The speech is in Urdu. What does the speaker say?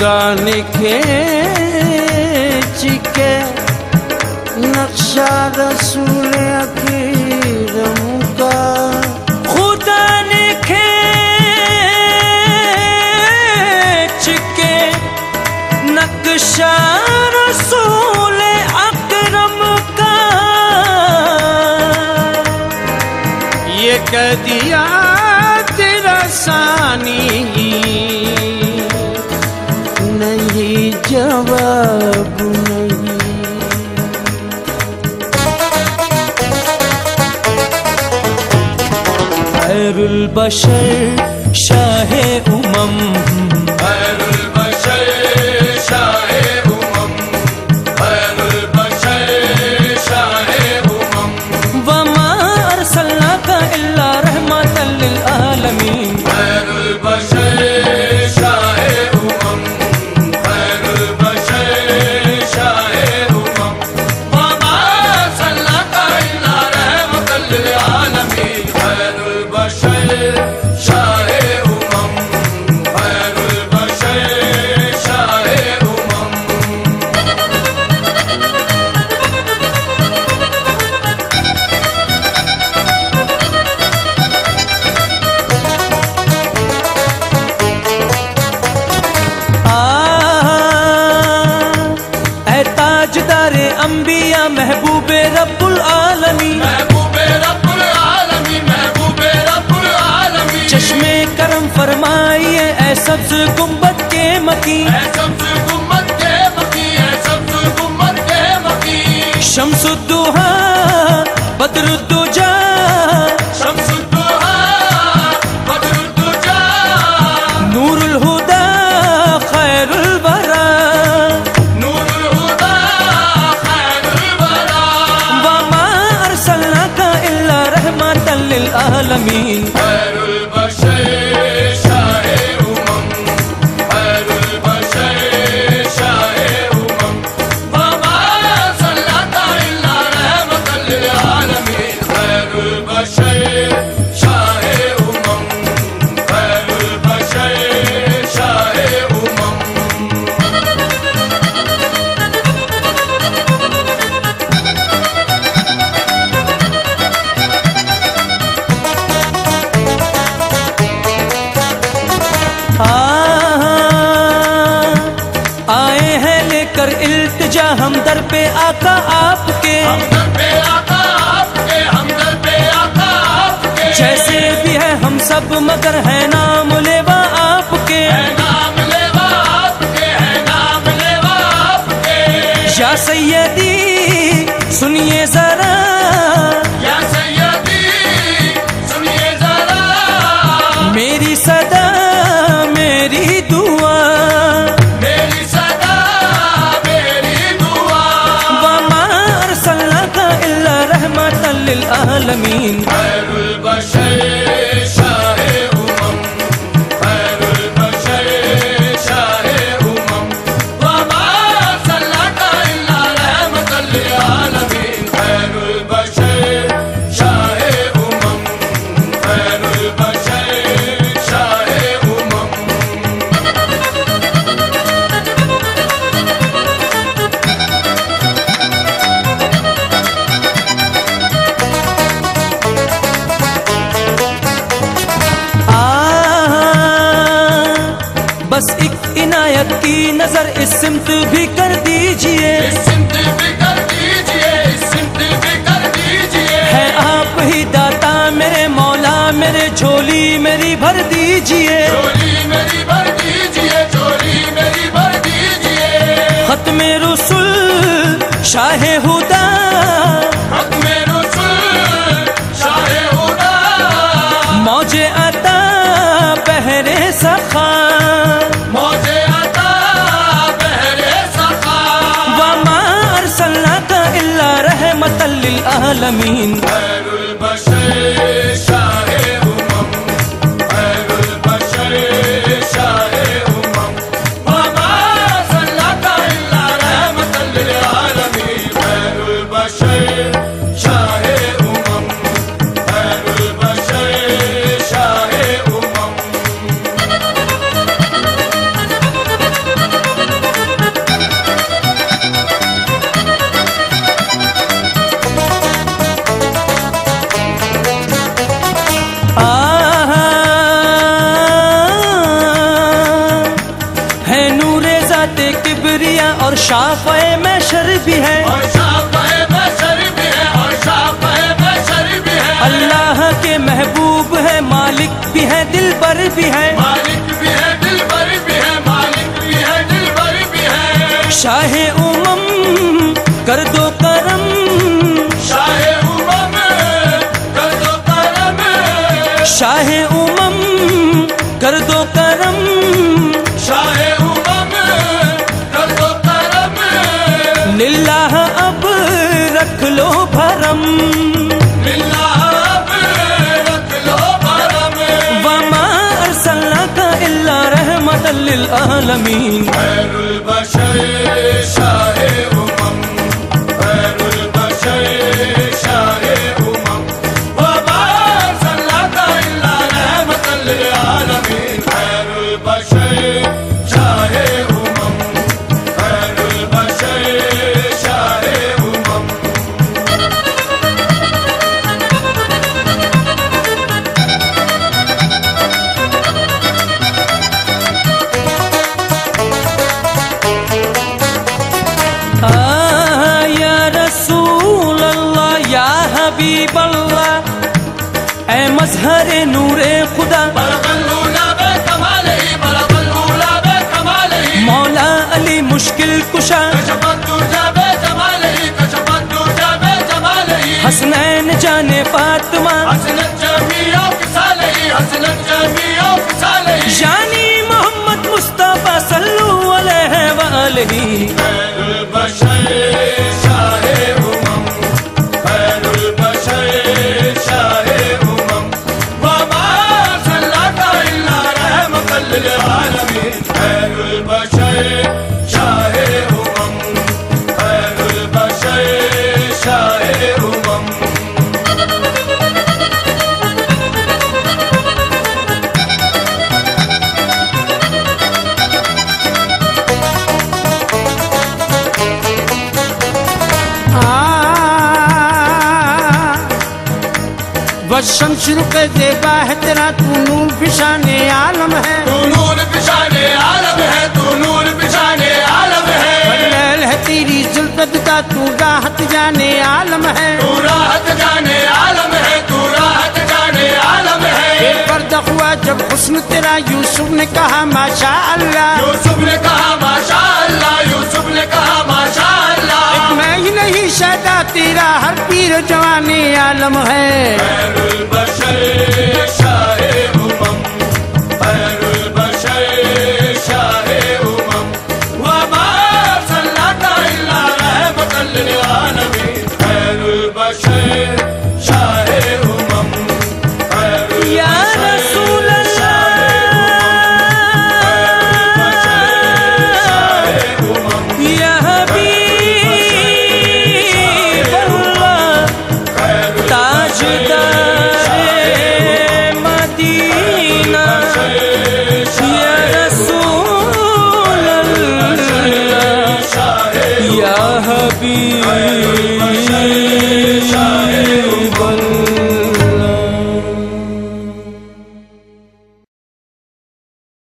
کان کے نقشہ رسول اکیرم کا خدا نے کھینچ کے نقشہ رسول اکرم کا یہ کہہ دیا تیرا سانی جواب نہیں خیر البشر شاہ امم فرمائیے اے سبز گنبد کے مکی۔ شمس الدوہا بدر الدوہا پہ آکا سمت بھی کر دیجیے۔ ہے آپ ہی داتا میرے مولا، میرے جھولی میری بھر دیجیے۔ ختم رسول شاہ ہدا العالمين خير البشر. شاف میں شر بھی ہے۔ اور شاپے بشر بھی ہے اور شاپے بشر بھی ہے۔ اللہ کے محبوب ہے مالک بھی ہے دل بر بھی ہے۔ مالک بھی ہے دل بر بھی ہے مالک بھی ہے دل بر بھی ہے۔ شاہ امم کر دو العالمین خیر البشر شاہ اے نور خدا. مولا علی مشکل کشا. كشف الدجى بجماله حسنین جان فاطمہ. حسنت حسنت یعنی محمد مصطفیٰ صلو علیہ وآلہ شروع کر دے ہے تیرا تو نور پشان عالم ہے۔ تو نور پشان عالم ہے تو نور پشان عالم ہے۔ ہے تیری زلفت کا تو راحت جانے عالم ہے۔ تو راحت جب حسن تیرا یوسف نے کہا ماشاء اللہ یوسف نے کہا ماشاء اللہ یوسف نے کہا ماشاء اللہ میں ہی نہیں شہدا تیرا ہر پیر جوانی عالم ہے۔